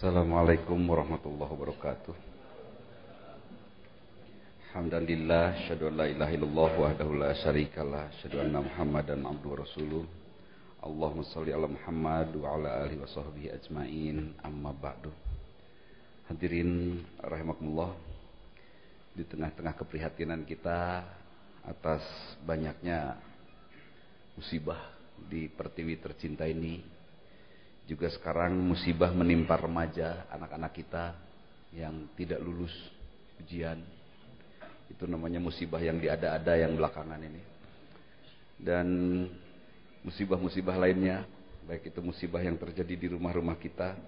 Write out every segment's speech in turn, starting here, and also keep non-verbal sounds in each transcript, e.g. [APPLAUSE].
Assalamualaikum warahmatullahi wabarakatuh. Alhamdulillah, syahadu an la ilaha illallah wahdahu la syarikalah, syahadu anna Muhammadan abduhu rasuluh. Allahumma salli ala Muhammad wa ala alihi wa sahbihi ajmain. Amma ba'du. Hadirin rahimakumullah. Di tengah-tengah keprihatinan kita atas banyaknya musibah di pertiwi tercinta ini, juga sekarang musibah menimpa remaja, anak-anak kita yang tidak lulus ujian. Itu namanya musibah yang diada-ada yang belakangan ini. Dan musibah-musibah lainnya, baik itu musibah yang terjadi di rumah-rumah kita.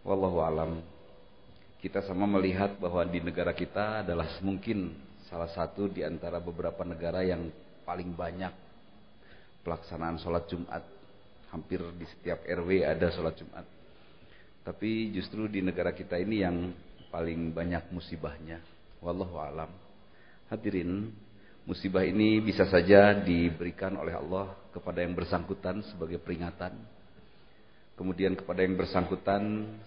Wallahu alam. Kita sama melihat bahwa di negara kita adalah mungkin salah satu di antara beberapa negara yang paling banyak pelaksanaan sholat Jumat hampir di setiap RW ada sholat Jumat. Tapi justru di negara kita ini yang paling banyak musibahnya. Wallahu alam. Hadirin, musibah ini bisa saja diberikan oleh Allah kepada yang bersangkutan sebagai peringatan. Kemudian kepada yang bersangkutan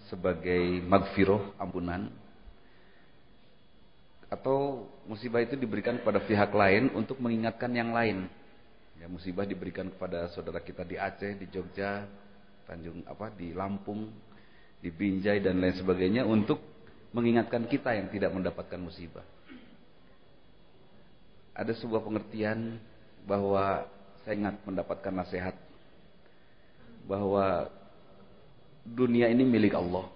sebagai magfiroh, ampunan. Atau musibah itu diberikan kepada pihak lain untuk mengingatkan yang lain Ya, musibah diberikan kepada saudara kita di Aceh, di Jogja, Tanjung apa di Lampung, di Binjai dan lain sebagainya untuk mengingatkan kita yang tidak mendapatkan musibah. Ada sebuah pengertian bahwa saya ingat mendapatkan nasihat bahwa dunia ini milik Allah.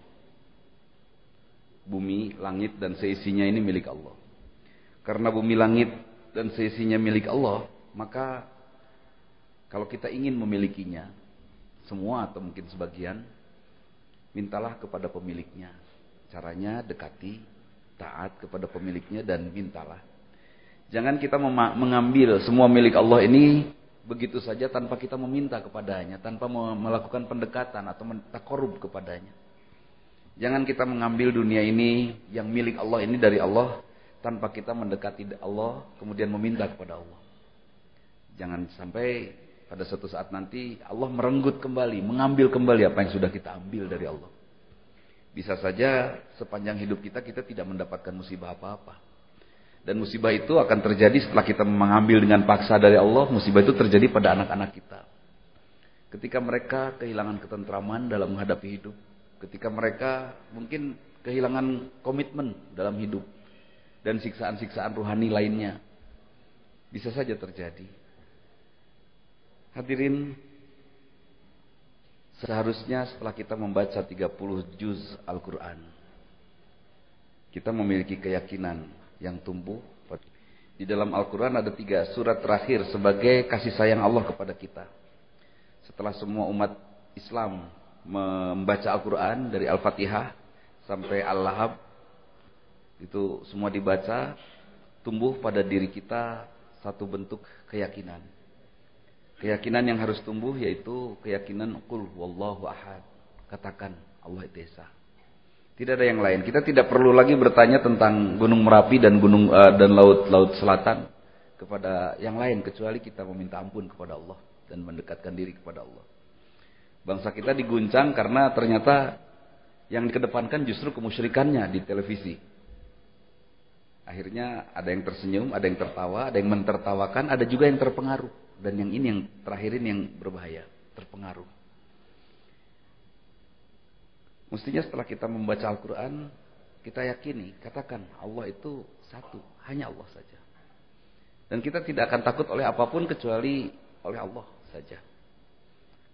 Bumi, langit dan seisinya ini milik Allah. Karena bumi, langit dan seisinya milik Allah, maka kalau kita ingin memilikinya, semua atau mungkin sebagian, mintalah kepada pemiliknya. Caranya dekati, taat kepada pemiliknya dan mintalah. Jangan kita mengambil semua milik Allah ini begitu saja tanpa kita meminta kepadanya, tanpa melakukan pendekatan atau korup kepadanya. Jangan kita mengambil dunia ini yang milik Allah ini dari Allah tanpa kita mendekati Allah kemudian meminta kepada Allah. Jangan sampai pada suatu saat nanti Allah merenggut kembali, mengambil kembali apa yang sudah kita ambil dari Allah. Bisa saja sepanjang hidup kita kita tidak mendapatkan musibah apa-apa. Dan musibah itu akan terjadi setelah kita mengambil dengan paksa dari Allah, musibah itu terjadi pada anak-anak kita. Ketika mereka kehilangan ketentraman dalam menghadapi hidup, ketika mereka mungkin kehilangan komitmen dalam hidup dan siksaan-siksaan rohani lainnya, bisa saja terjadi. Hadirin, seharusnya setelah kita membaca 30 juz Al-Quran, kita memiliki keyakinan yang tumbuh. Di dalam Al-Quran ada tiga surat terakhir sebagai kasih sayang Allah kepada kita. Setelah semua umat Islam membaca Al-Quran dari Al-Fatihah sampai Al-Lahab, itu semua dibaca, tumbuh pada diri kita satu bentuk keyakinan Keyakinan yang harus tumbuh yaitu keyakinan qul wallahu ahad. Katakan Allah itu Esa. Tidak ada yang lain. Kita tidak perlu lagi bertanya tentang Gunung Merapi dan gunung uh, dan laut laut selatan kepada yang lain kecuali kita meminta ampun kepada Allah dan mendekatkan diri kepada Allah. Bangsa kita diguncang karena ternyata yang dikedepankan justru kemusyrikannya di televisi. Akhirnya ada yang tersenyum, ada yang tertawa, ada yang mentertawakan, ada juga yang terpengaruh. Dan yang ini yang terakhir ini yang berbahaya, terpengaruh. Mestinya setelah kita membaca Al-Quran, kita yakini, katakan Allah itu satu, hanya Allah saja. Dan kita tidak akan takut oleh apa pun kecuali oleh Allah saja.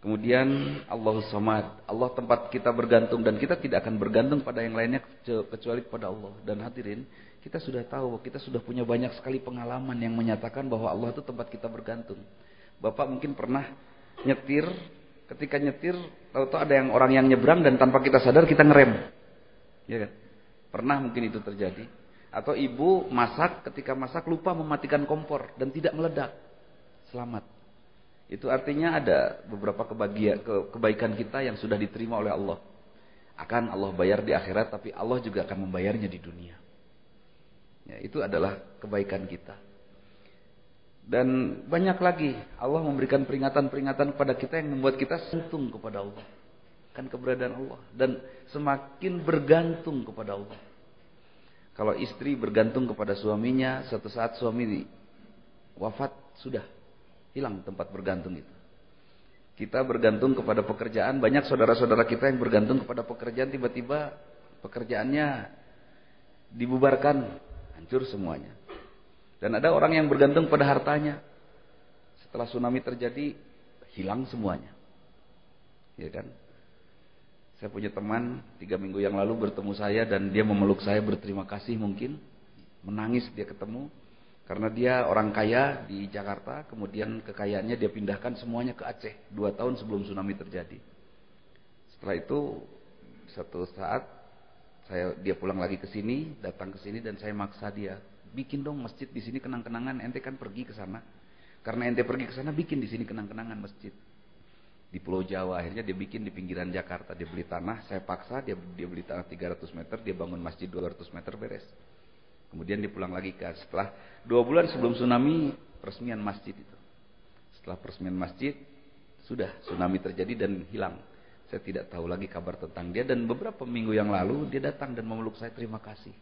Kemudian Allah Samad, Allah tempat kita bergantung dan kita tidak akan bergantung pada yang lainnya kecuali kepada Allah. Dan hadirin, kita sudah tahu, kita sudah punya banyak sekali pengalaman yang menyatakan bahwa Allah itu tempat kita bergantung. Bapak mungkin pernah nyetir, ketika nyetir, tahu-tahu ada yang orang yang nyebrang dan tanpa kita sadar kita ngerem. Ya kan? Pernah mungkin itu terjadi. Atau ibu masak, ketika masak lupa mematikan kompor dan tidak meledak. Selamat. Itu artinya ada beberapa kebahagiaan, kebaikan kita yang sudah diterima oleh Allah. Akan Allah bayar di akhirat, tapi Allah juga akan membayarnya di dunia. Ya, itu adalah kebaikan kita. Dan banyak lagi Allah memberikan peringatan-peringatan kepada kita yang membuat kita sentung kepada Allah. kan keberadaan Allah dan semakin bergantung kepada Allah. Kalau istri bergantung kepada suaminya, suatu saat suami wafat sudah hilang tempat bergantung itu. Kita bergantung kepada pekerjaan, banyak saudara-saudara kita yang bergantung kepada pekerjaan tiba-tiba pekerjaannya dibubarkan, hancur semuanya. Dan ada orang yang bergantung pada hartanya. Setelah tsunami terjadi, hilang semuanya. Ya kan? Saya punya teman tiga minggu yang lalu bertemu saya dan dia memeluk saya berterima kasih mungkin. Menangis dia ketemu. Karena dia orang kaya di Jakarta, kemudian kekayaannya dia pindahkan semuanya ke Aceh. Dua tahun sebelum tsunami terjadi. Setelah itu, satu saat saya dia pulang lagi ke sini, datang ke sini dan saya maksa dia, bikin dong masjid di sini kenang-kenangan. Ente kan pergi ke sana. Karena ente pergi ke sana, bikin di sini kenang-kenangan masjid di Pulau Jawa. Akhirnya dia bikin di pinggiran Jakarta. Dia beli tanah, saya paksa dia dia beli tanah 300 meter, dia bangun masjid 200 meter beres. Kemudian dia pulang lagi ke setelah dua bulan sebelum tsunami peresmian masjid itu. Setelah peresmian masjid sudah tsunami terjadi dan hilang. Saya tidak tahu lagi kabar tentang dia dan beberapa minggu yang lalu dia datang dan memeluk saya terima kasih.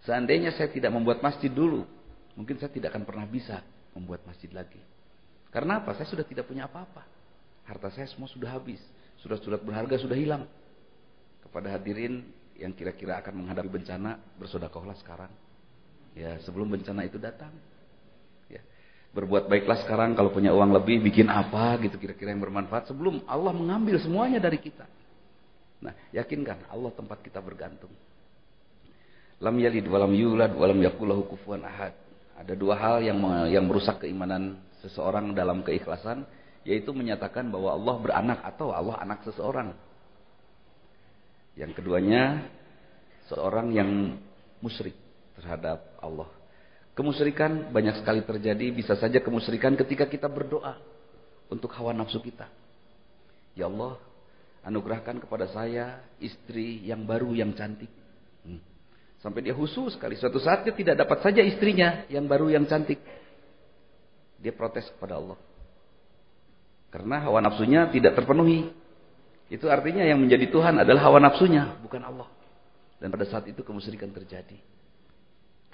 Seandainya saya tidak membuat masjid dulu, mungkin saya tidak akan pernah bisa membuat masjid lagi. Karena apa? Saya sudah tidak punya apa-apa. Harta saya semua sudah habis. Surat-surat berharga sudah hilang. Kepada hadirin yang kira-kira akan menghadapi bencana, bersodakohlah sekarang. Ya, sebelum bencana itu datang. Berbuat baiklah sekarang kalau punya uang lebih, bikin apa gitu kira-kira yang bermanfaat sebelum Allah mengambil semuanya dari kita. Nah, yakinkan Allah tempat kita bergantung. Lam yalid walam yulad walam yakulahu kufuwan ahad. Ada dua hal yang yang merusak keimanan seseorang dalam keikhlasan yaitu menyatakan bahwa Allah beranak atau Allah anak seseorang. Yang keduanya seorang yang musyrik terhadap Allah. Kemusyrikan banyak sekali terjadi, bisa saja kemusyrikan ketika kita berdoa untuk hawa nafsu kita. Ya Allah, anugerahkan kepada saya istri yang baru yang cantik. Hmm. Sampai dia khusus sekali. Suatu saat dia tidak dapat saja istrinya yang baru yang cantik. Dia protes kepada Allah. Karena hawa nafsunya tidak terpenuhi. Itu artinya yang menjadi Tuhan adalah hawa nafsunya, bukan Allah. Dan pada saat itu kemusyrikan terjadi.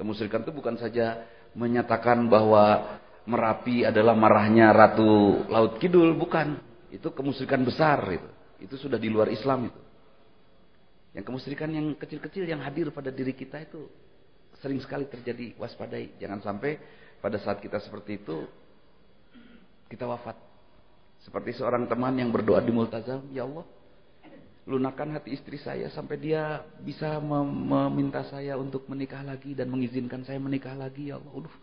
Kemusyrikan itu bukan saja menyatakan bahwa Merapi adalah marahnya Ratu Laut Kidul, bukan. Itu kemusyrikan besar itu. Itu sudah di luar Islam itu. Yang kemusyrikan yang kecil-kecil yang hadir pada diri kita itu sering sekali terjadi waspadai. Jangan sampai pada saat kita seperti itu kita wafat. Seperti seorang teman yang berdoa di multazam, Ya Allah, lunakan hati istri saya sampai dia bisa meminta saya untuk menikah lagi dan mengizinkan saya menikah lagi. Ya Allah, Uduh,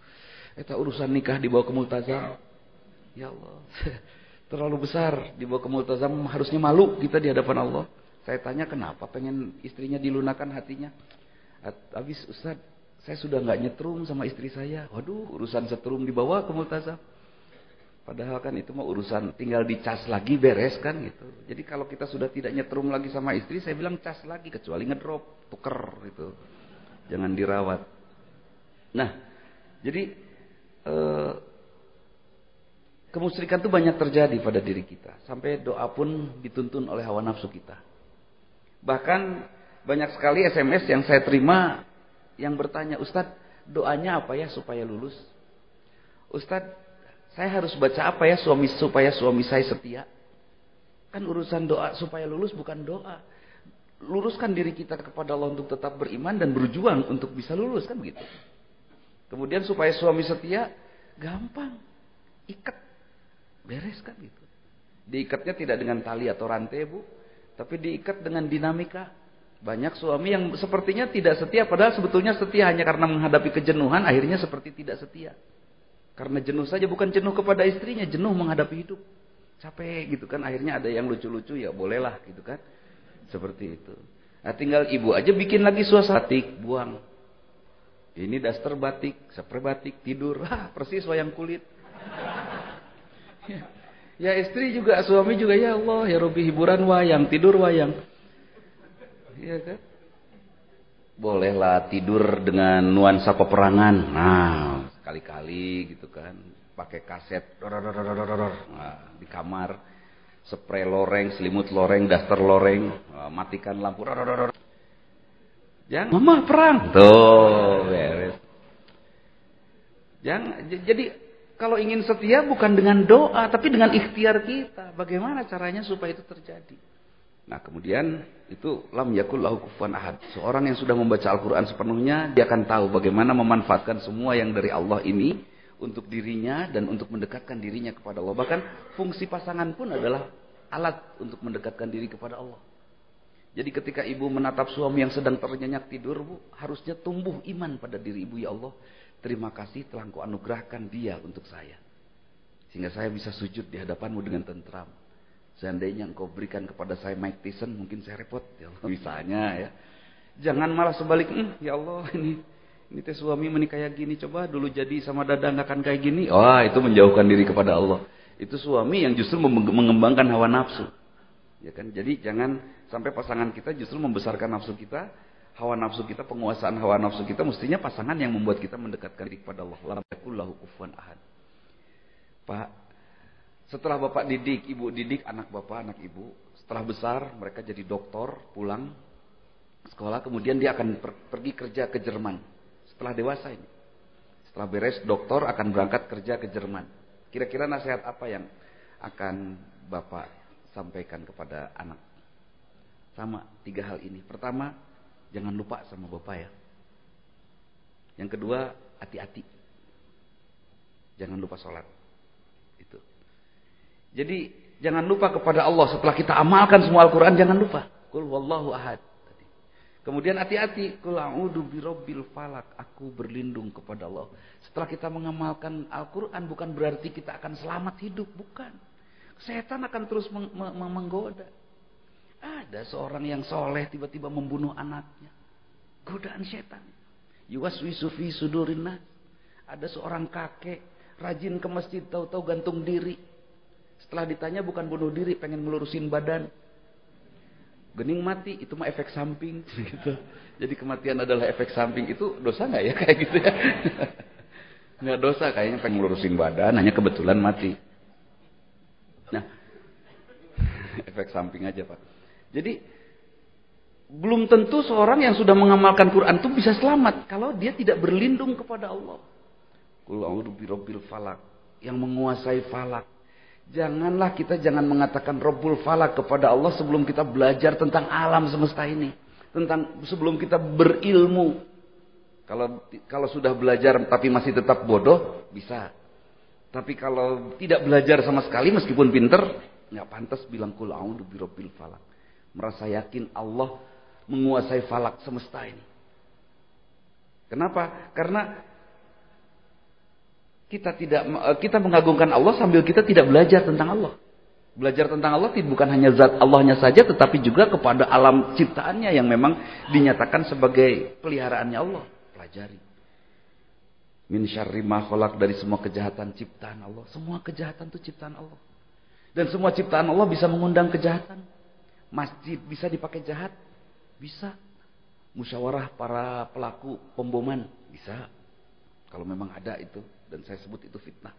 itu urusan nikah dibawa ke multazam. Ya Allah, [LAUGHS] terlalu besar dibawa ke multazam, harusnya malu kita di hadapan Allah. Saya tanya kenapa pengen istrinya dilunakan hatinya. Habis Ustaz, saya sudah nggak nyetrum sama istri saya. Waduh, urusan setrum dibawa ke multazam. Padahal kan itu mau urusan tinggal dicas lagi beres kan gitu. Jadi kalau kita sudah tidak nyetrum lagi sama istri, saya bilang cas lagi kecuali ngedrop, tuker gitu. Jangan dirawat. Nah, jadi eh, kemusyrikan itu banyak terjadi pada diri kita. Sampai doa pun dituntun oleh hawa nafsu kita. Bahkan banyak sekali SMS yang saya terima yang bertanya, Ustadz doanya apa ya supaya lulus? Ustadz saya harus baca apa ya suami supaya suami saya setia? Kan urusan doa supaya lulus bukan doa. Luruskan diri kita kepada Allah untuk tetap beriman dan berjuang untuk bisa lulus kan begitu. Kemudian supaya suami setia gampang. Ikat. Beres kan gitu. Diikatnya tidak dengan tali atau rantai, Bu, tapi diikat dengan dinamika. Banyak suami yang sepertinya tidak setia padahal sebetulnya setia hanya karena menghadapi kejenuhan akhirnya seperti tidak setia. Karena jenuh saja bukan jenuh kepada istrinya, jenuh menghadapi hidup. Capek gitu kan, akhirnya ada yang lucu-lucu ya bolehlah gitu kan. Seperti itu. Nah, tinggal ibu aja bikin lagi suasana batik, buang. Ini daster batik, spray batik, tidur. [LAUGHS] Hah, persis wayang kulit. [LAUGHS] ya. istri juga, suami juga ya Allah, ya Robi hiburan wayang, tidur wayang. Iya kan? Bolehlah tidur dengan nuansa peperangan. Nah, sekali-kali gitu kan pakai kaset nah, di kamar Spray loreng, selimut loreng, daster loreng, matikan lampu. Jangan, mama perang. Tuh, beres. Jangan, jadi kalau ingin setia bukan dengan doa, tapi dengan ikhtiar kita. Bagaimana caranya supaya itu terjadi? Nah, kemudian itu lam yakul lahu kufuwan ahad. Seorang yang sudah membaca Al-Qur'an sepenuhnya, dia akan tahu bagaimana memanfaatkan semua yang dari Allah ini untuk dirinya dan untuk mendekatkan dirinya kepada Allah. Bahkan fungsi pasangan pun adalah alat untuk mendekatkan diri kepada Allah. Jadi ketika ibu menatap suami yang sedang ternyenyak tidur, bu, harusnya tumbuh iman pada diri ibu ya Allah. Terima kasih telah engkau anugerahkan dia untuk saya. Sehingga saya bisa sujud di hadapanmu dengan tentram. Seandainya engkau berikan kepada saya Mike Tyson, mungkin saya repot. Ya Allah. Misalnya ya. Jangan malah sebalik, hm, ya Allah [LAUGHS] ini ini teh suami menikah kayak gini, coba dulu jadi sama dadang akan kayak gini. Wah, itu menjauhkan diri kepada Allah. Itu suami yang justru mengembangkan hawa nafsu. Ya kan? Jadi jangan sampai pasangan kita justru membesarkan nafsu kita, hawa nafsu kita, penguasaan hawa nafsu kita mestinya pasangan yang membuat kita mendekatkan diri kepada Allah. Lam yakullahu kufuwan ahad. Pak, setelah Bapak didik, Ibu didik anak Bapak, anak Ibu, setelah besar mereka jadi doktor, pulang sekolah, kemudian dia akan per pergi kerja ke Jerman setelah dewasa ini. Setelah beres doktor akan berangkat kerja ke Jerman. Kira-kira nasihat apa yang akan Bapak sampaikan kepada anak? Sama tiga hal ini. Pertama, jangan lupa sama Bapak ya. Yang kedua, hati-hati. Jangan lupa sholat. Jadi, jangan lupa kepada Allah. Setelah kita amalkan semua Al-Quran, jangan lupa. Kul wallahu ahad. Kemudian hati-hati, kul a'udzu birabbil falak, aku berlindung kepada Allah. Setelah kita mengamalkan Al-Qur'an bukan berarti kita akan selamat hidup, bukan. Setan akan terus meng meng menggoda. Ada seorang yang soleh tiba-tiba membunuh anaknya. Godaan setan. Yuwaswisu fi sudurin Ada seorang kakek rajin ke masjid tahu-tahu gantung diri. Setelah ditanya bukan bunuh diri, pengen melurusin badan. Gening mati itu mah efek samping [LAUGHS] gitu. Jadi kematian adalah efek samping itu dosa nggak ya [LAUGHS] kayak gitu ya? [LAUGHS] Nggak dosa kayaknya pengen lurusin badan hanya kebetulan mati. Nah, efek samping aja pak. Jadi belum tentu seorang yang sudah mengamalkan Quran itu bisa selamat kalau dia tidak berlindung kepada Allah. Birabbil falak yang menguasai falak Janganlah kita jangan mengatakan Rabbul Falak kepada Allah sebelum kita belajar tentang alam semesta ini. Tentang sebelum kita berilmu. Kalau kalau sudah belajar tapi masih tetap bodoh, bisa. Tapi kalau tidak belajar sama sekali meskipun pinter, nggak pantas bilang kul a'udzu birabbil falak. Merasa yakin Allah menguasai falak semesta ini. Kenapa? Karena kita tidak eh, kita mengagungkan Allah sambil kita tidak belajar tentang Allah. Belajar tentang Allah bukan hanya zat Allahnya saja tetapi juga kepada alam ciptaannya yang memang dinyatakan sebagai peliharaannya Allah. Pelajari. Min syarri ma dari semua kejahatan ciptaan Allah. Semua kejahatan itu ciptaan Allah. Dan semua ciptaan Allah bisa mengundang kejahatan. Masjid bisa dipakai jahat? Bisa. Musyawarah para pelaku pemboman? Bisa. Kalau memang ada itu dan saya sebut itu fitnah.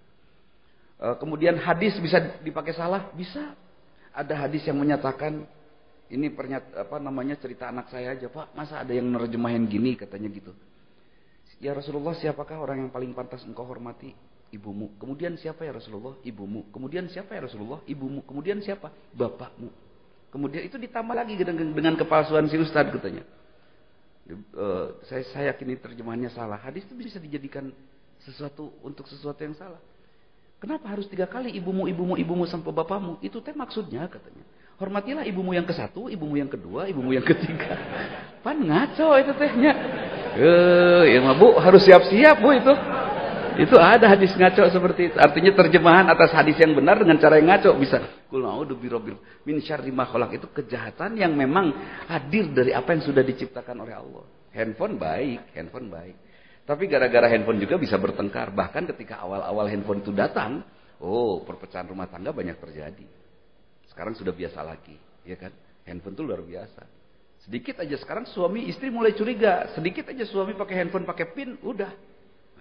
E, kemudian hadis bisa dipakai salah, bisa. Ada hadis yang menyatakan ini pernyataan apa namanya cerita anak saya aja, Pak. Masa ada yang nerjemahin gini katanya gitu. Ya Rasulullah, siapakah orang yang paling pantas engkau hormati? Ibumu. Kemudian siapa ya Rasulullah? Ibumu. Kemudian siapa ya Rasulullah? Ibumu. Kemudian siapa? Bapakmu. Kemudian itu ditambah lagi dengan, dengan kepalsuan si Ustad katanya. Uh, saya, saya yakin ini terjemahannya salah. Hadis itu bisa dijadikan sesuatu untuk sesuatu yang salah. Kenapa harus tiga kali ibumu, ibumu, ibumu sampai bapakmu? Itu teh maksudnya katanya. Hormatilah ibumu yang ke satu, ibumu yang kedua, ibumu yang ketiga. [LAUGHS] Pan ngaco itu tehnya. Eh, ya bu harus siap-siap bu itu. Itu ada hadis ngaco seperti itu. Artinya terjemahan atas hadis yang benar dengan cara yang ngaco bisa. Kul a'udzu birabbil min syarri ma Itu kejahatan yang memang hadir dari apa yang sudah diciptakan oleh Allah. Handphone baik, handphone baik. Tapi gara-gara handphone juga bisa bertengkar. Bahkan ketika awal-awal handphone itu datang, oh perpecahan rumah tangga banyak terjadi. Sekarang sudah biasa lagi, ya kan? Handphone itu luar biasa. Sedikit aja sekarang suami istri mulai curiga. Sedikit aja suami pakai handphone pakai pin, udah.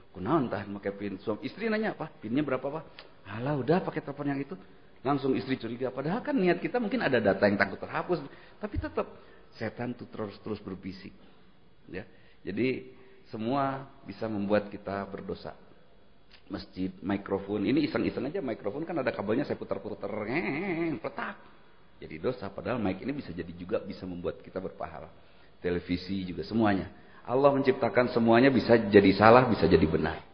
Aku naon tahan pakai pin. Suami istri nanya apa? Pinnya berapa pak? Alah udah pakai telepon yang itu. Langsung istri curiga. Padahal kan niat kita mungkin ada data yang takut terhapus. Tapi tetap setan tuh terus-terus berbisik. Ya. Jadi semua bisa membuat kita berdosa. Masjid, mikrofon. Ini iseng-iseng aja mikrofon kan ada kabelnya saya putar-putar. Petak. Jadi dosa. Padahal mic ini bisa jadi juga bisa membuat kita berpahala. Televisi juga semuanya. Allah menciptakan semuanya bisa jadi salah, bisa jadi benar.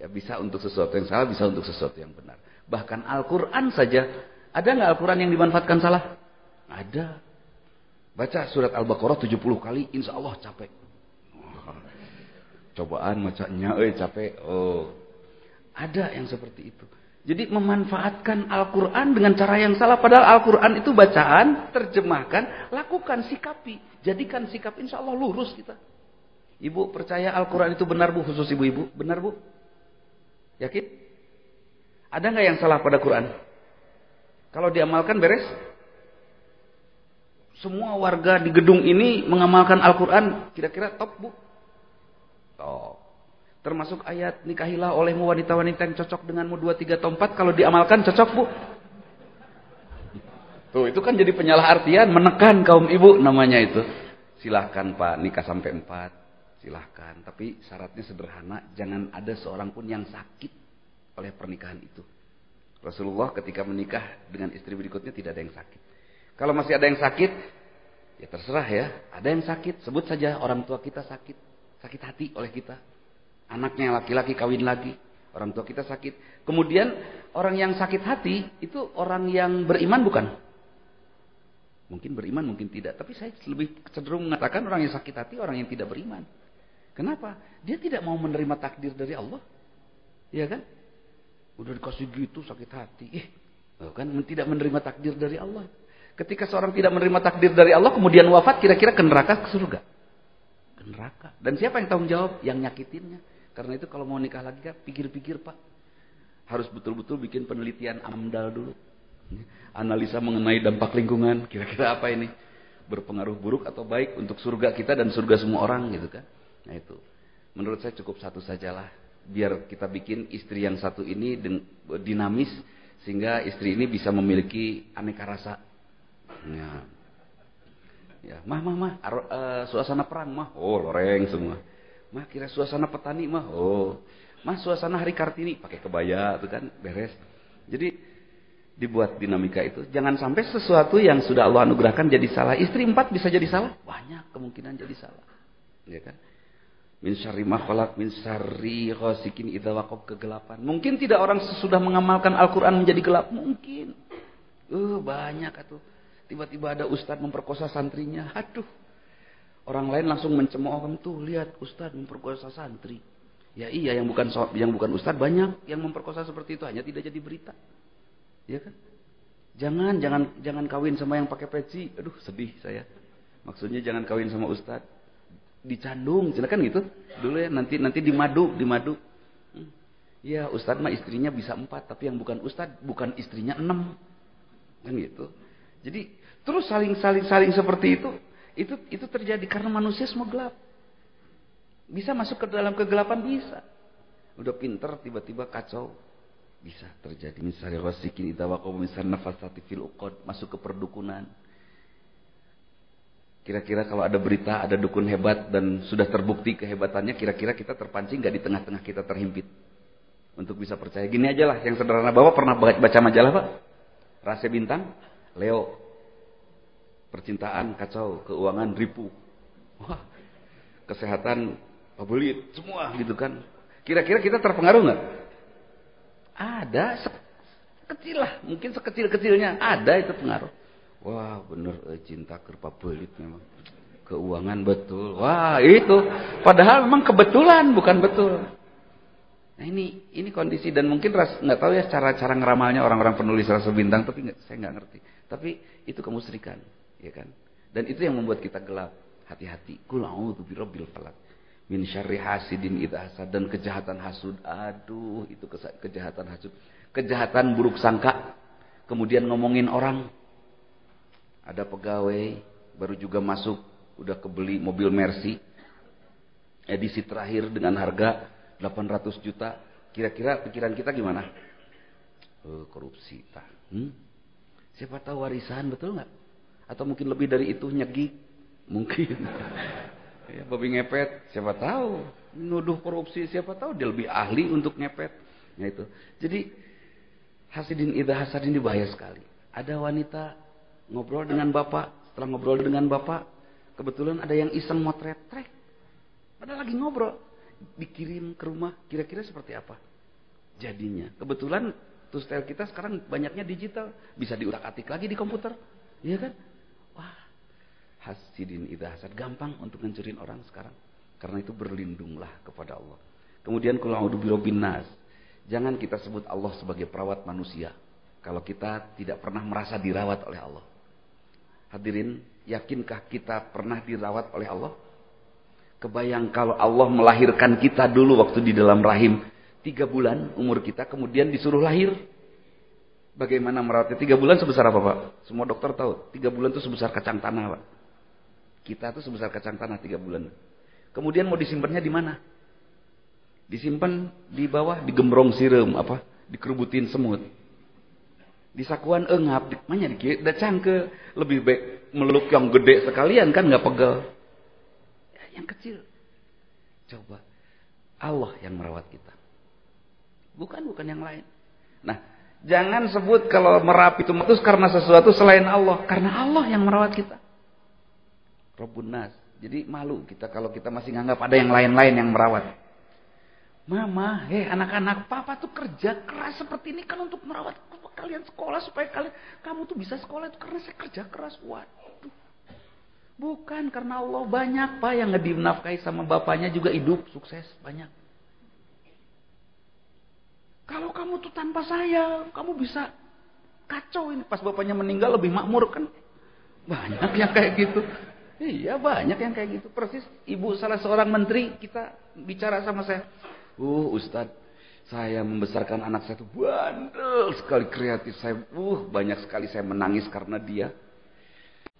Ya, bisa untuk sesuatu yang salah, bisa untuk sesuatu yang benar. Bahkan Al-Quran saja, ada nggak Al-Quran yang dimanfaatkan salah? Ada. Baca surat Al-Baqarah 70 kali, insya Allah capek. Cobaan macanya, eh capek. Oh, ada yang seperti itu. Jadi memanfaatkan Al-Quran dengan cara yang salah. Padahal Al-Quran itu bacaan, terjemahkan, lakukan, sikapi. Jadikan sikap insya Allah lurus kita. Ibu percaya Al-Quran itu benar bu, khusus ibu-ibu? Benar bu? Yakin? Ada nggak yang salah pada Quran? Kalau diamalkan beres? Semua warga di gedung ini mengamalkan Al-Quran, kira-kira top bu? Top. Termasuk ayat nikahilah olehmu wanita-wanita yang cocok denganmu dua tiga atau empat. Kalau diamalkan cocok bu? Tuh itu kan jadi penyalah artian menekan kaum ibu namanya itu. Silahkan pak nikah sampai empat silahkan. Tapi syaratnya sederhana, jangan ada seorang pun yang sakit oleh pernikahan itu. Rasulullah ketika menikah dengan istri berikutnya tidak ada yang sakit. Kalau masih ada yang sakit, ya terserah ya. Ada yang sakit, sebut saja orang tua kita sakit. Sakit hati oleh kita. Anaknya laki-laki kawin lagi. Orang tua kita sakit. Kemudian orang yang sakit hati itu orang yang beriman bukan? Mungkin beriman, mungkin tidak. Tapi saya lebih cenderung mengatakan orang yang sakit hati orang yang tidak beriman. Kenapa? Dia tidak mau menerima takdir dari Allah. Iya kan? Udah dikasih gitu sakit hati. Eh, kan tidak menerima takdir dari Allah. Ketika seorang tidak menerima takdir dari Allah kemudian wafat kira-kira ke neraka ke surga? Ke neraka. Dan siapa yang tanggung jawab? Yang nyakitinnya. Karena itu kalau mau nikah lagi kan pikir-pikir Pak. Harus betul-betul bikin penelitian amdal dulu. Analisa mengenai dampak lingkungan. Kira-kira apa ini? Berpengaruh buruk atau baik untuk surga kita dan surga semua orang gitu kan. Nah itu. Menurut saya cukup satu sajalah. Biar kita bikin istri yang satu ini dinamis. Sehingga istri ini bisa memiliki aneka rasa. Ya. Ya, mah, mah, mah, uh, suasana perang mah, oh loreng semua. Mah kira suasana petani mah, oh, mah suasana hari kartini pakai kebaya, itu kan beres. Jadi dibuat dinamika itu, jangan sampai sesuatu yang sudah Allah anugerahkan jadi salah. Istri empat bisa jadi salah, banyak kemungkinan jadi salah, ya kan? Min syarri ma khalaq min syarri ghasikin idza waqab kegelapan. Mungkin tidak orang sesudah mengamalkan Al-Qur'an menjadi gelap, mungkin. Uh, banyak atuh. Tiba-tiba ada ustaz memperkosa santrinya. Aduh. Orang lain langsung mencemooh tuh, lihat ustaz memperkosa santri. Ya iya yang bukan yang bukan ustaz banyak yang memperkosa seperti itu hanya tidak jadi berita. Ya kan? Jangan jangan jangan kawin sama yang pakai peci. Aduh, sedih saya. Maksudnya jangan kawin sama ustaz dicandung, kan gitu. Dulu ya nanti nanti di madu, di madu. Hmm. Ya Ustadz mah istrinya bisa empat, tapi yang bukan Ustadz bukan istrinya enam, kan gitu. Jadi terus saling saling saling seperti itu, itu itu terjadi karena manusia semua gelap. Bisa masuk ke dalam kegelapan bisa. Udah pinter tiba-tiba kacau. Bisa terjadi misalnya wasikin idawaqaw misalnya nafasati fil uqad masuk ke perdukunan. Kira-kira kalau ada berita, ada dukun hebat dan sudah terbukti kehebatannya, kira-kira kita terpancing nggak di tengah-tengah kita terhimpit. Untuk bisa percaya. Gini aja lah, yang sederhana. Bapak pernah baca majalah Pak? Rase Bintang, Leo. Percintaan kacau, keuangan ripu. Wah, kesehatan pabelit, semua gitu kan. Kira-kira kita terpengaruh nggak? Ada, kecil lah, mungkin sekecil-kecilnya. Ada itu pengaruh. Wah bener eh, cinta kerpa belit memang. Keuangan betul. Wah itu. Padahal memang kebetulan bukan betul. Nah ini ini kondisi dan mungkin ras nggak tahu ya cara cara ngeramalnya orang-orang penulis rasa bintang tapi gak, saya nggak ngerti. Tapi itu kemusrikan, ya kan? Dan itu yang membuat kita gelap. Hati-hati. Kul a'udzu birabbil falaq min syarri hasidin idza hasad dan kejahatan hasud. Aduh, itu kejahatan hasud. Kejahatan buruk sangka. Kemudian ngomongin orang ada pegawai baru juga masuk, udah kebeli mobil Mercy. Edisi terakhir dengan harga 800 juta. Kira-kira pikiran kita gimana? Oh, korupsi. Tak. Hmm? Siapa tahu warisan, betul nggak? Atau mungkin lebih dari itu nyegi, mungkin. [LAUGHS] ya, babi ngepet, siapa tahu. Nuduh korupsi, siapa tahu dia lebih ahli untuk ngepet. Nah itu. Jadi hasidin idah hasadin bahaya sekali. Ada wanita ngobrol dengan bapak, setelah ngobrol dengan bapak, kebetulan ada yang iseng motret trek. Padahal lagi ngobrol, dikirim ke rumah, kira-kira seperti apa? Jadinya, kebetulan style kita sekarang banyaknya digital, bisa diurak-atik lagi di komputer, iya kan? Hasidin idah hasad gampang untuk ngancurin orang sekarang. Karena itu berlindunglah kepada Allah. Kemudian kalau birobin nas, jangan kita sebut Allah sebagai perawat manusia. Kalau kita tidak pernah merasa dirawat oleh Allah. Hadirin, yakinkah kita pernah dirawat oleh Allah? Kebayang kalau Allah melahirkan kita dulu waktu di dalam rahim. Tiga bulan umur kita, kemudian disuruh lahir. Bagaimana merawatnya? Tiga bulan sebesar apa Pak? Semua dokter tahu. Tiga bulan itu sebesar kacang tanah Pak. Kita itu sebesar kacang tanah tiga bulan. Kemudian mau disimpannya di mana? Disimpan di bawah, digembrong sirum, apa? Dikerubutin semut. Di sakuan engap di mana di da cangke. Lebih baik meluk yang gede sekalian kan nggak pegel. Ya, yang kecil. Coba Allah yang merawat kita. Bukan bukan yang lain. Nah jangan sebut kalau merap itu karena sesuatu selain Allah. Karena Allah yang merawat kita Rabbun Nas jadi malu kita kalau kita masih nganggap ada yang lain-lain yang merawat Mama, heh anak-anak, papa tuh kerja keras seperti ini kan untuk merawat kalian sekolah supaya kalian kamu tuh bisa sekolah itu karena saya kerja keras. Waduh. Bukan karena Allah banyak pak yang ngedinafkahi sama bapaknya juga hidup sukses banyak. Kalau kamu tuh tanpa saya, kamu bisa kacau ini pas bapaknya meninggal lebih makmur kan. Banyak yang kayak gitu. Iya banyak yang kayak gitu. Persis ibu salah seorang menteri kita bicara sama saya. Uh, Ustadz, saya membesarkan anak saya itu bandel sekali kreatif. Saya, uh, banyak sekali saya menangis karena dia.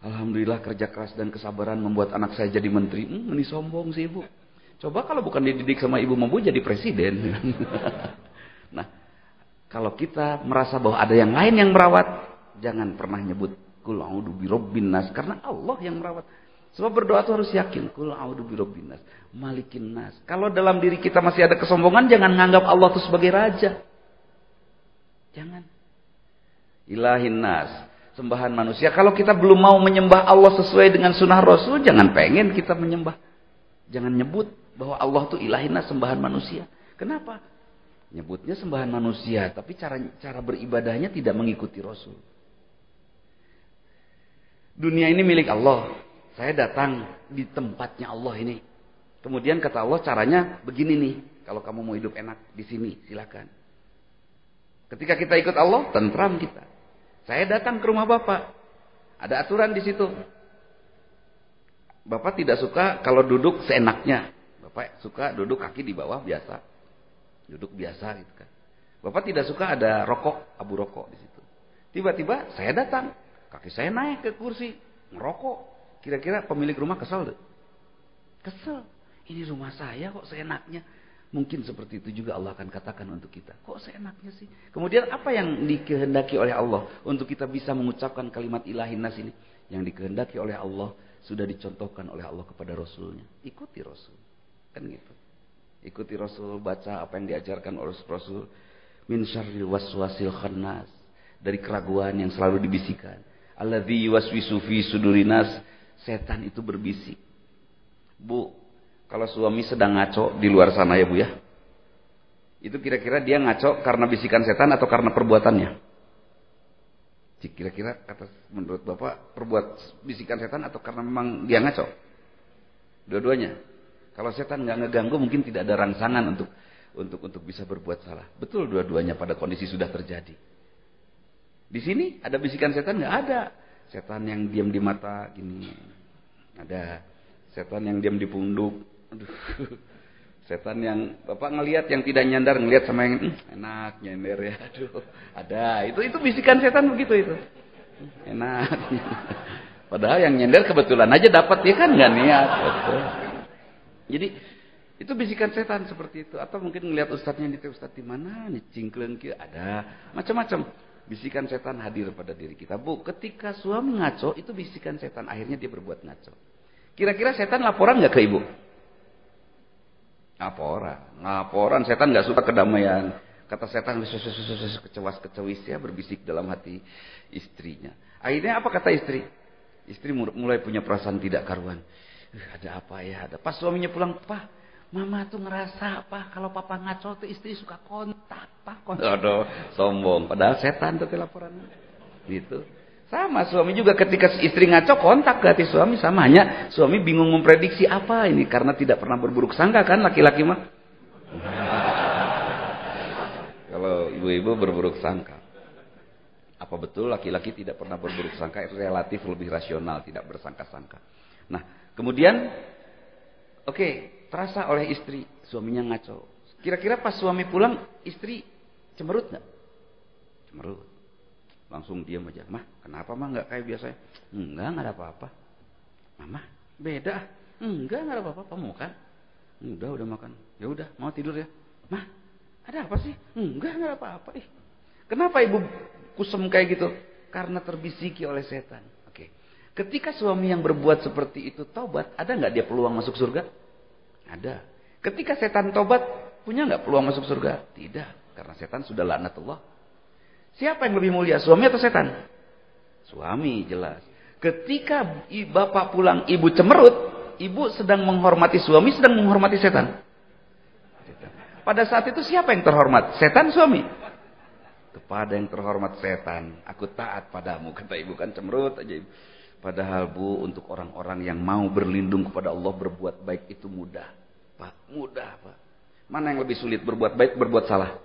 Alhamdulillah kerja keras dan kesabaran membuat anak saya jadi menteri. Hmm, ini sombong sih ibu. Coba kalau bukan dididik sama ibu mampu jadi presiden. [LAUGHS] nah, kalau kita merasa bahwa ada yang lain yang merawat, jangan pernah nyebut kul a'udzu karena Allah yang merawat. Sebab berdoa itu harus yakin. Kul birabbinas, malikin nas. Kalau dalam diri kita masih ada kesombongan, jangan menganggap Allah itu sebagai raja. Jangan. Ilahin nas, sembahan manusia. Kalau kita belum mau menyembah Allah sesuai dengan sunnah Rasul, jangan pengen kita menyembah. Jangan nyebut bahwa Allah itu ilahin nas, sembahan manusia. Kenapa? Nyebutnya sembahan manusia, tapi cara cara beribadahnya tidak mengikuti Rasul. Dunia ini milik Allah. Saya datang di tempatnya Allah ini. Kemudian kata Allah caranya begini nih. Kalau kamu mau hidup enak di sini, silakan. Ketika kita ikut Allah, tentram kita. Saya datang ke rumah Bapak. Ada aturan di situ. Bapak tidak suka kalau duduk seenaknya. Bapak suka duduk kaki di bawah biasa. Duduk biasa gitu kan. Bapak tidak suka ada rokok, abu rokok di situ. Tiba-tiba saya datang, kaki saya naik ke kursi, ngerokok. Kira-kira pemilik rumah kesel tuh? Kesel. Ini rumah saya kok seenaknya. Mungkin seperti itu juga Allah akan katakan untuk kita. Kok seenaknya sih? Kemudian apa yang dikehendaki oleh Allah untuk kita bisa mengucapkan kalimat ilahi nas ini? Yang dikehendaki oleh Allah sudah dicontohkan oleh Allah kepada Rasulnya. Ikuti Rasul. Kan gitu. Ikuti Rasul, baca apa yang diajarkan oleh Rasul. Min syarril waswasil khannas. Dari keraguan yang selalu dibisikan. Alladhi waswisu fi sudurinas setan itu berbisik. Bu, kalau suami sedang ngaco di luar sana ya Bu ya. Itu kira-kira dia ngaco karena bisikan setan atau karena perbuatannya? Kira-kira kata menurut Bapak perbuat bisikan setan atau karena memang dia ngaco? Dua-duanya. Kalau setan nggak ngeganggu mungkin tidak ada rangsangan untuk untuk untuk bisa berbuat salah. Betul dua-duanya pada kondisi sudah terjadi. Di sini ada bisikan setan nggak ada. Setan yang diam di mata gini. Ada setan yang diam di punduk. [LAUGHS] Setan yang Bapak ngelihat yang tidak nyandar ngelihat sama yang hm, enak nyender ya. [LAUGHS] Aduh. Ada. Itu itu bisikan setan begitu itu. Enak. [LAUGHS] Padahal yang nyender kebetulan aja dapat ya kan nggak niat. Gitu. Jadi itu bisikan setan seperti itu atau mungkin ngelihat ustadznya di ustadz di mana nih cingkleng ada macam-macam Bisikan setan hadir pada diri kita. Bu, ketika suami ngaco, itu bisikan setan. Akhirnya dia berbuat ngaco. Kira-kira setan laporan nggak ke ibu? Laporan. Laporan. Setan nggak suka kedamaian. Kata setan, kecewas kecewis ya, berbisik dalam hati istrinya. Akhirnya apa kata istri? Istri mulai punya perasaan tidak karuan. Ada apa ya? Ada. Pas suaminya pulang, Pak, Mama tuh ngerasa apa kalau papa ngaco tuh istri suka kontak, pak kontak. Aduh, sombong. Padahal setan tuh laporan. Gitu. Sama suami juga ketika istri ngaco kontak ke hati suami sama hanya suami bingung memprediksi apa ini karena tidak pernah berburuk sangka kan laki-laki mah. [LAUGHS] kalau ibu-ibu berburuk sangka. Apa betul laki-laki tidak pernah berburuk sangka itu relatif lebih rasional, tidak bersangka-sangka. Nah, kemudian oke, terasa oleh istri, suaminya ngaco. Kira-kira pas suami pulang, istri cemerut nggak? Cemerut. Langsung diam aja. Mah, kenapa mah nggak kayak biasanya? Enggak, nggak ada apa-apa. Mama, beda. Enggak, nggak ada apa-apa. Mau kan? Udah, udah makan. Ya udah, mau tidur ya. Mah, ada apa sih? Enggak, nggak ada apa-apa. Ih, kenapa ibu kusem kayak gitu? Karena terbisiki oleh setan. Oke. Ketika suami yang berbuat seperti itu taubat, ada nggak dia peluang masuk surga? Ada. Ketika setan tobat, punya nggak peluang masuk surga? Tidak, karena setan sudah laknatullah. Siapa yang lebih mulia, suami atau setan? Suami, jelas. Ketika bapak pulang, ibu cemerut, ibu sedang menghormati suami, sedang menghormati setan. Pada saat itu siapa yang terhormat? Setan suami? Kepada yang terhormat setan. Aku taat padamu. [LAUGHS] Kata ibu kan cemerut aja ibu. Padahal bu untuk orang-orang yang mau berlindung kepada Allah berbuat baik itu mudah. Pak, mudah Pak. Mana yang lebih sulit berbuat baik, berbuat salah?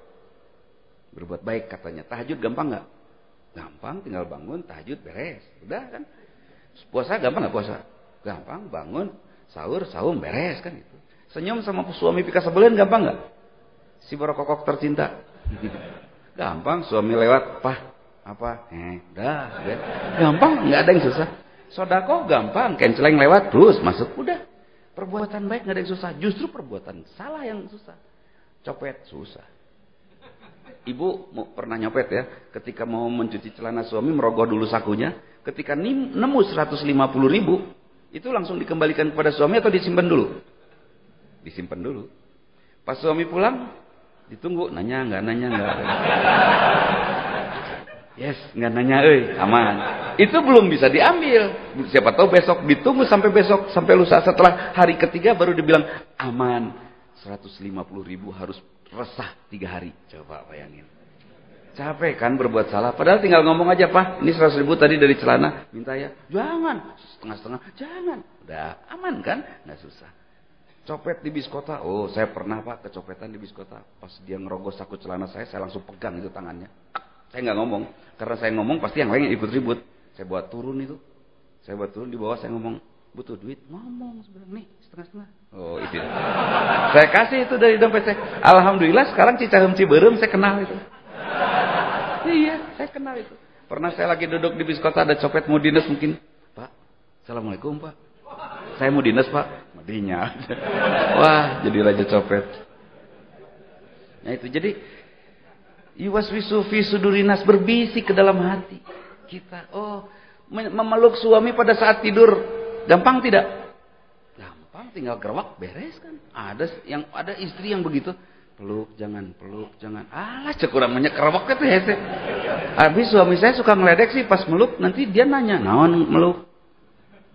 Berbuat baik katanya. Tahajud gampang nggak? Gampang, tinggal bangun, tahajud beres. Udah kan? Puasa gampang nggak puasa? Gampang, bangun, sahur, sahur beres kan itu. Senyum sama suami pika sebelen gampang nggak? Si borokokok tercinta. [LAUGHS] gampang, suami lewat, pah, apa? Eh, udah, udah. Gampang, nggak ada yang susah. Sodako gampang, kenceleng lewat terus masuk udah. Perbuatan baik nggak ada yang susah, justru perbuatan salah yang susah. Copet susah. Ibu mau, pernah nyopet ya, ketika mau mencuci celana suami merogoh dulu sakunya, ketika nemu 150 ribu, itu langsung dikembalikan kepada suami atau disimpan dulu? Disimpan dulu. Pas suami pulang, ditunggu, nanya nggak, nanya nggak. [LAUGHS] Yes, nggak nanya, eh, aman. Itu belum bisa diambil. Siapa tahu besok ditunggu sampai besok, sampai lusa setelah hari ketiga baru dibilang aman. 150 ribu harus resah tiga hari. Coba bayangin. Capek kan berbuat salah. Padahal tinggal ngomong aja, Pak. Ini 100 ribu tadi dari celana. Minta ya. Jangan. Setengah-setengah. Jangan. Udah aman kan? Nggak susah. Copet di bis kota. Oh, saya pernah Pak kecopetan di bis kota. Pas dia ngerogoh saku celana saya, saya langsung pegang itu tangannya. Saya nggak ngomong. Karena saya ngomong pasti yang lain ikut ribut. Saya buat turun itu. Saya buat turun di bawah saya ngomong. Butuh duit? Ngomong sebenarnya. Nih setengah-setengah. Oh itu. [LAUGHS] saya kasih itu dari dompet saya. Alhamdulillah sekarang Cicahem Ciberem saya kenal itu. [LAUGHS] iya saya kenal itu. Pernah saya lagi duduk di bis kota ada copet mau dinas mungkin. Pak. Assalamualaikum Pak. Saya mau dinas Pak. Madinya. [LAUGHS] Wah jadi raja copet. Nah itu jadi Yuwaswisu fi sudurinas berbisik ke dalam hati kita. Oh, memeluk suami pada saat tidur gampang tidak? Gampang, tinggal gerwak beres kan. Ada yang ada istri yang begitu. Peluk, jangan peluk, jangan. Alah, cekurang menyekerwak itu hese. Habis suami saya suka ngeledek sih pas meluk, nanti dia nanya, "Naon meluk?"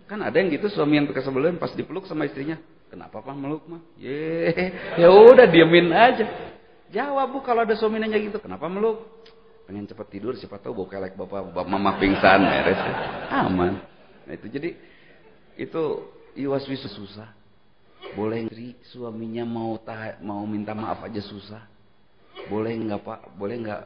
Kan ada yang gitu suami yang sebelum pas dipeluk sama istrinya. Kenapa Pak meluk mah? Ye, [LAUGHS] ya udah diemin aja. Jawab bu kalau ada suami nanya gitu. Kenapa meluk? Pengen cepat tidur siapa tahu bau kelek bapak, bapak mama pingsan beres. Aman. Nah itu jadi itu iwaswi susah. Boleh istri suaminya mau tah, mau minta maaf aja susah. Boleh nggak pak? Boleh nggak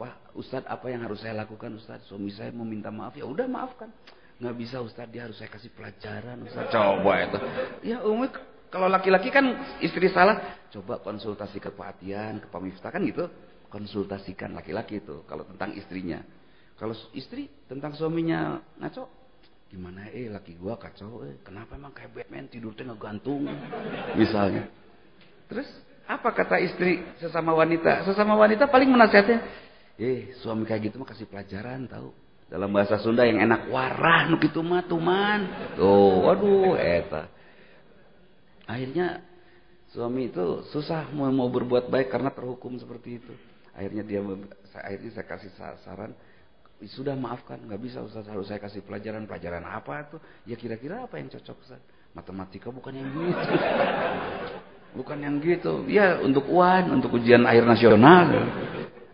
pak? Ustad apa yang harus saya lakukan Ustad? Suami saya mau minta maaf ya udah maafkan. Nggak bisa Ustad dia harus saya kasih pelajaran Ustad. Coba itu. Ya umi kalau laki-laki kan istri salah, coba konsultasi ke Pak Atian, ke Pak Miftah kan gitu. Konsultasikan laki-laki itu kalau tentang istrinya. Kalau istri tentang suaminya ngaco, gimana eh laki gua kacau eh kenapa emang kayak Batman tidur tengah gantung misalnya. Terus apa kata istri sesama wanita? Sesama wanita paling menasihatnya, Eh, suami kayak gitu mah kasih pelajaran tahu. Dalam bahasa Sunda yang enak warah nu kitu mah tuman. Tuh, waduh eta. Akhirnya suami itu susah mau, mau berbuat baik karena terhukum seperti itu. Akhirnya dia akhirnya saya kasih saran sudah maafkan nggak bisa Ustaz harus saya kasih pelajaran pelajaran apa tuh ya kira-kira apa yang cocok Ustaz matematika bukan yang gitu [LAUGHS] bukan yang gitu ya untuk uan untuk ujian akhir nasional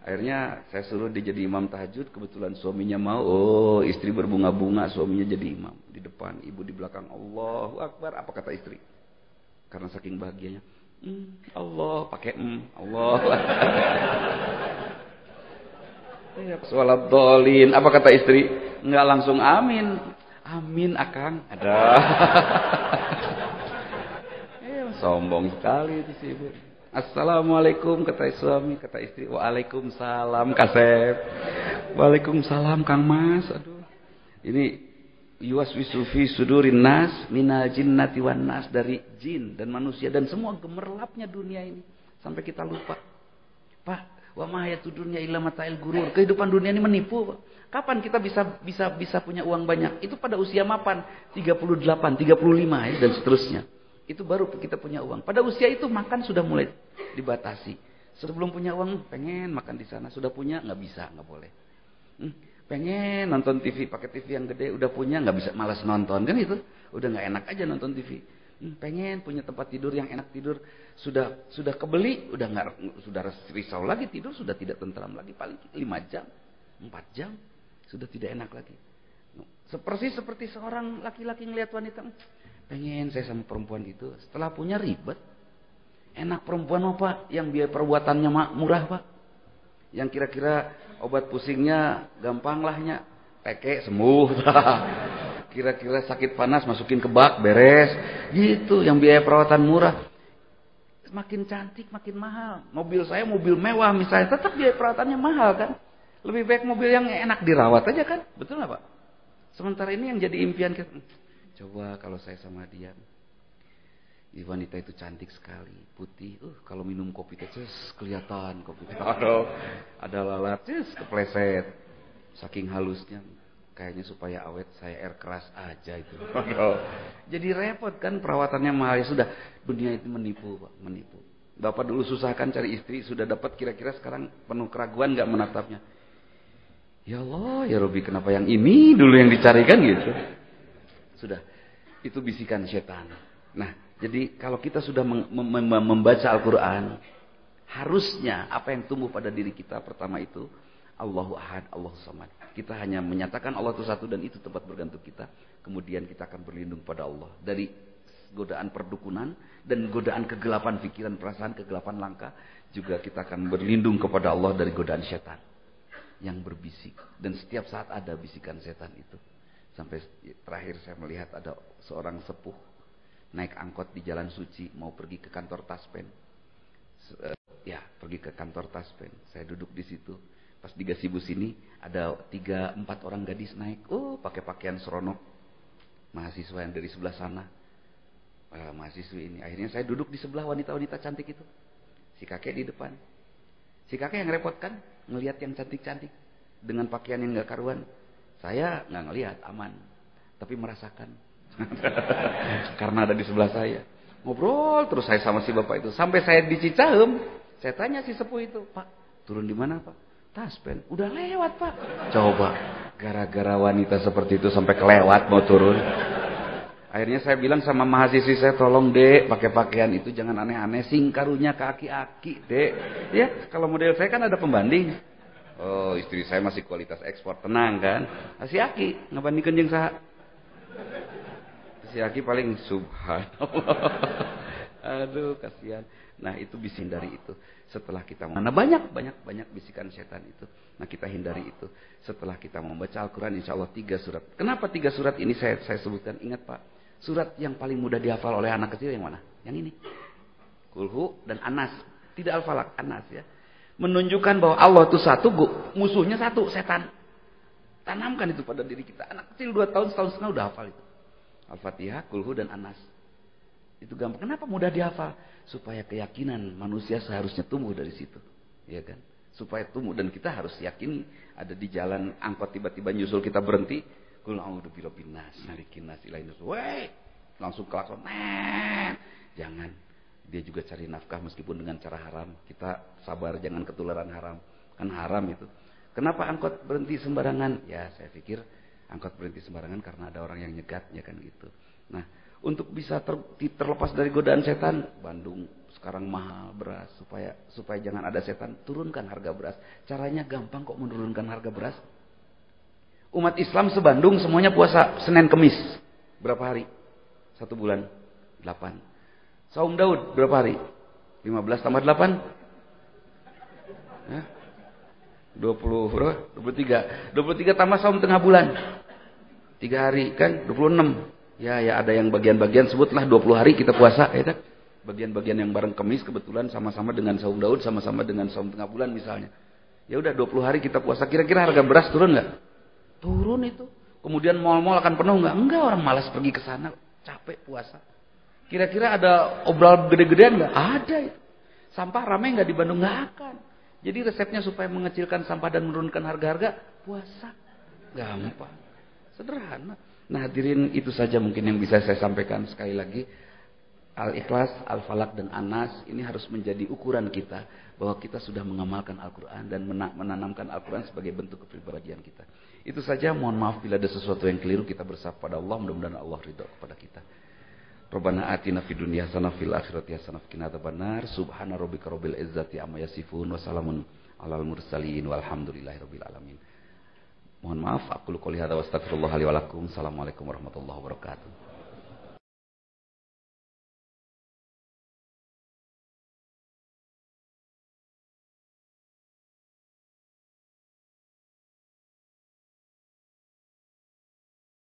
Akhirnya saya suruh dia jadi imam tahajud, kebetulan suaminya mau. Oh, istri berbunga-bunga, suaminya jadi imam di depan, ibu di belakang. Allahu Akbar, apa kata istri? Karena saking bahagianya. Hmm, Allah pakai mm, Allah. [LAUGHS] Sholat dolin. Apa kata istri? Enggak langsung amin. Amin akang. Ada. [LAUGHS] ya, sombong sekali itu sih ibu. Assalamualaikum kata suami, kata istri. Waalaikumsalam Kasep. Waalaikumsalam Kang Mas. Aduh. Ini yuwaswisu fi sudurin nas minal jinnati wan nas dari jin dan manusia dan semua gemerlapnya dunia ini sampai kita lupa. Pak, wa ma dunia illa mata'il gurur. Kehidupan dunia ini menipu, Pak. Kapan kita bisa bisa bisa punya uang banyak? Itu pada usia mapan, 38, 35 ya, dan seterusnya. Itu baru kita punya uang. Pada usia itu makan sudah mulai dibatasi. Sebelum punya uang pengen makan di sana, sudah punya nggak bisa, nggak boleh. Hmm, pengen nonton TV pakai TV yang gede, udah punya nggak bisa, malas nonton kan itu, udah nggak enak aja nonton TV. Hmm, pengen punya tempat tidur yang enak tidur, sudah sudah kebeli, udah nggak sudah risau lagi tidur, sudah tidak tentram lagi, paling lima jam, empat jam, sudah tidak enak lagi. Seperti seperti seorang laki-laki ngelihat wanita, Pengen saya sama perempuan itu. Setelah punya ribet. Enak perempuan apa? Yang biaya perbuatannya murah pak. Yang kira-kira obat pusingnya gampang lahnya. Peke sembuh. [LAUGHS] Kira-kira sakit panas masukin ke bak beres. Gitu yang biaya perawatan murah. Makin cantik makin mahal. Mobil saya mobil mewah misalnya. Tetap biaya perawatannya mahal kan. Lebih baik mobil yang enak dirawat aja kan. Betul nggak pak? Sementara ini yang jadi impian kita Coba kalau saya sama dia. Wanita itu cantik sekali, putih. Uh, kalau minum kopi teh kelihatan kopi teh. Aduh, ada lalat kepleset. Saking halusnya kayaknya supaya awet saya air keras aja itu. Aduh. Jadi repot kan perawatannya mahal ya sudah. Dunia itu menipu, Pak, menipu. Bapak dulu susah kan cari istri, sudah dapat kira-kira sekarang penuh keraguan nggak menatapnya. Ya Allah, ya Robi kenapa yang ini dulu yang dicarikan gitu. Sudah. Itu bisikan setan. Nah, jadi kalau kita sudah membaca Al-Quran, harusnya apa yang tumbuh pada diri kita pertama itu Allahu Ahad, Allahu Samad. Kita hanya menyatakan Allah itu satu dan itu tempat bergantung kita. Kemudian kita akan berlindung pada Allah dari godaan perdukunan dan godaan kegelapan pikiran, perasaan, kegelapan langkah. Juga kita akan berlindung kepada Allah dari godaan setan yang berbisik. Dan setiap saat ada bisikan setan itu. Sampai terakhir saya melihat ada seorang sepuh naik angkot di jalan suci mau pergi ke kantor Taspen. Eh, ya, pergi ke kantor Taspen. Saya duduk di situ. Pas di Gasibus ini ada tiga empat orang gadis naik. Oh, pakai pakaian seronok. Mahasiswa yang dari sebelah sana. Uh, mahasiswi ini. Akhirnya saya duduk di sebelah wanita-wanita cantik itu. Si kakek di depan. Si kakek yang repot kan ngelihat yang cantik-cantik dengan pakaian yang nggak karuan. Saya nggak ngelihat aman, tapi merasakan. [LAUGHS] Karena ada di sebelah saya. Ngobrol terus saya sama si bapak itu. Sampai saya di Cicahem, saya tanya si sepuh itu, Pak, turun di mana Pak? Taspen. Udah lewat Pak. Coba, gara-gara wanita seperti itu sampai kelewat mau turun. Akhirnya saya bilang sama mahasiswi saya, tolong dek, pakai pakaian itu jangan aneh-aneh, singkarunya kaki-aki dek. Ya, kalau model saya kan ada pembanding. Oh, istri saya masih kualitas ekspor, tenang kan? Si Aki ngebandingkan jeung saha? Si Aki paling subhanallah. Aduh, kasihan. Nah, itu bisa hindari itu. Setelah kita mana banyak banyak banyak bisikan setan itu. Nah, kita hindari itu. Setelah kita membaca Al-Qur'an insya Allah tiga surat. Kenapa tiga surat ini saya saya sebutkan? Ingat, Pak. Surat yang paling mudah dihafal oleh anak kecil yang mana? Yang ini. Kulhu dan Anas. Tidak Al-Falak, Anas ya menunjukkan bahwa Allah itu satu, musuhnya satu, setan. Tanamkan itu pada diri kita. Anak kecil dua tahun, setahun setengah udah hafal itu. Al-Fatihah, Kulhu, dan Anas. Itu gampang. Kenapa mudah dihafal? Supaya keyakinan manusia seharusnya tumbuh dari situ. Ya kan? supaya tumbuh dan kita harus yakini ada di jalan angkot tiba-tiba nyusul kita berhenti kul a'udzu birabbin nas malikin nas ilahin langsung kelakson jangan dia juga cari nafkah meskipun dengan cara haram kita sabar jangan ketularan haram kan haram itu kenapa angkot berhenti sembarangan ya saya pikir angkot berhenti sembarangan karena ada orang yang nyegat ya kan gitu. Nah untuk bisa ter, terlepas dari godaan setan Bandung sekarang mahal beras. Supaya supaya jangan ada setan turunkan harga beras. Caranya gampang kok menurunkan harga beras. Umat Islam sebandung semuanya puasa Senin Kemis. Berapa hari? Satu bulan delapan. Saum Daud berapa hari? 15 tambah 8 ya? 20 berapa 23 23 tambah saum tengah bulan tiga hari kan 26 ya ya ada yang bagian-bagian sebutlah 20 hari kita puasa ya kan bagian-bagian yang bareng kemis kebetulan sama-sama dengan saum Daud sama-sama dengan saum tengah bulan misalnya. Ya udah 20 hari kita puasa. Kira-kira harga beras turun nggak? Turun itu. Kemudian mal-mal akan penuh nggak? Enggak, orang malas pergi ke sana, capek puasa. Kira-kira ada obral gede-gedean nggak? Ada itu. Sampah ramai nggak di Bandung? Nggak akan. Jadi resepnya supaya mengecilkan sampah dan menurunkan harga-harga, puasa. Gampang. Sederhana. Nah hadirin itu saja mungkin yang bisa saya sampaikan sekali lagi. Al-Ikhlas, Al-Falak, dan Anas ini harus menjadi ukuran kita bahwa kita sudah mengamalkan Al-Quran dan menanamkan Al-Quran sebagai bentuk kepribadian kita. Itu saja, mohon maaf bila ada sesuatu yang keliru kita bersaf pada Allah, mudah-mudahan Allah ridho kepada kita. Rabbana atina fid dunya hasanah fil akhirati hasanah wa qina adzabannar. Subhana rabbika rabbil izzati amma yasifun wa salamun alal mursalin walhamdulillahi rabbil alamin. Mohon maaf, aku qouli hadza wa astaghfirullah li wa lakum. Assalamualaikum warahmatullahi wabarakatuh.